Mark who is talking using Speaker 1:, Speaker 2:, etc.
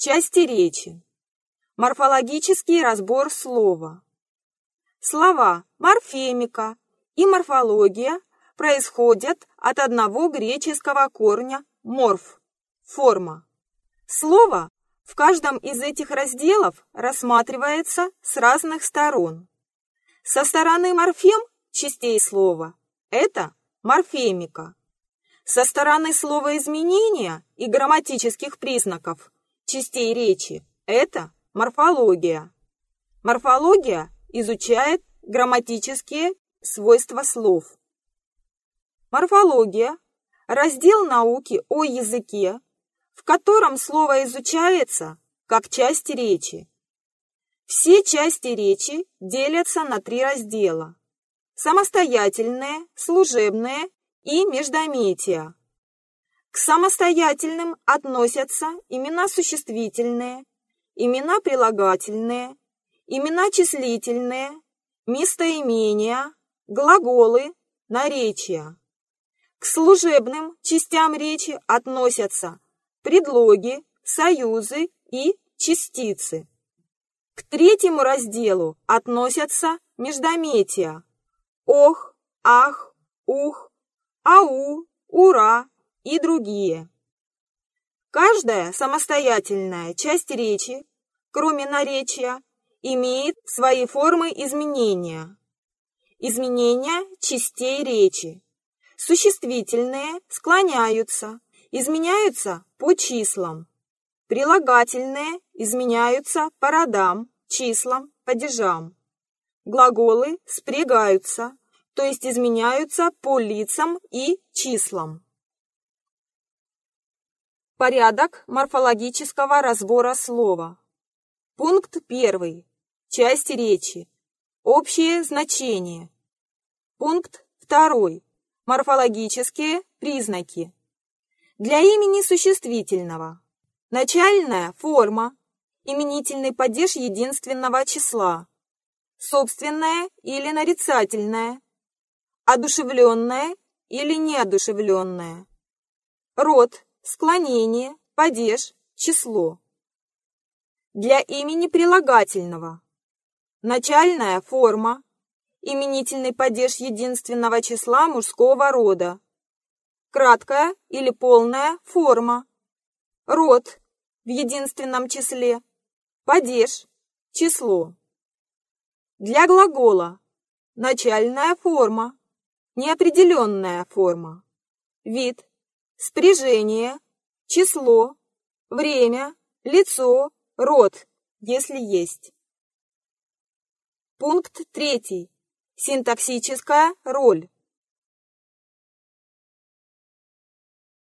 Speaker 1: Части речи. Морфологический разбор слова. Слова морфемика и морфология происходят от одного греческого корня «морф» – форма. Слово в каждом из этих разделов рассматривается с разных сторон. Со стороны морфем частей слова – это морфемика. Со стороны слова изменения и грамматических признаков частей речи – это морфология. Морфология изучает грамматические свойства слов. Морфология – раздел науки о языке, в котором слово изучается как часть речи. Все части речи делятся на три раздела – самостоятельные, служебные и междометия. К самостоятельным относятся имена существительные, имена прилагательные, имена числительные, местоимения, глаголы, наречия. К служебным частям речи относятся предлоги, союзы и частицы. К третьему разделу относятся междометия «ох», «ах», «ух», «ау», «ура» и другие. Каждая самостоятельная часть речи, кроме наречия, имеет свои формы изменения. Изменения частей речи. Существительные склоняются, изменяются по числам. Прилагательные изменяются по родам, числам, падежам. Глаголы спрягаются, то есть изменяются по лицам и числам. Порядок морфологического разбора слова. Пункт 1. Часть речи. Общее значение. Пункт 2. Морфологические признаки. Для имени существительного. Начальная форма. Именительный падеж единственного числа. Собственная или нарицательная. Одушевленная или неодушевленная. Род, склонение, падеж, число. Для имени прилагательного. Начальная форма. Именительный падеж единственного числа мужского рода. Краткая или полная форма. Род в единственном числе. Падеж. Число. Для глагола. Начальная форма. Неопределенная форма. Вид. Спряжение. Число. Время. Лицо. Род, если есть. Пункт третий. Синтаксическая роль.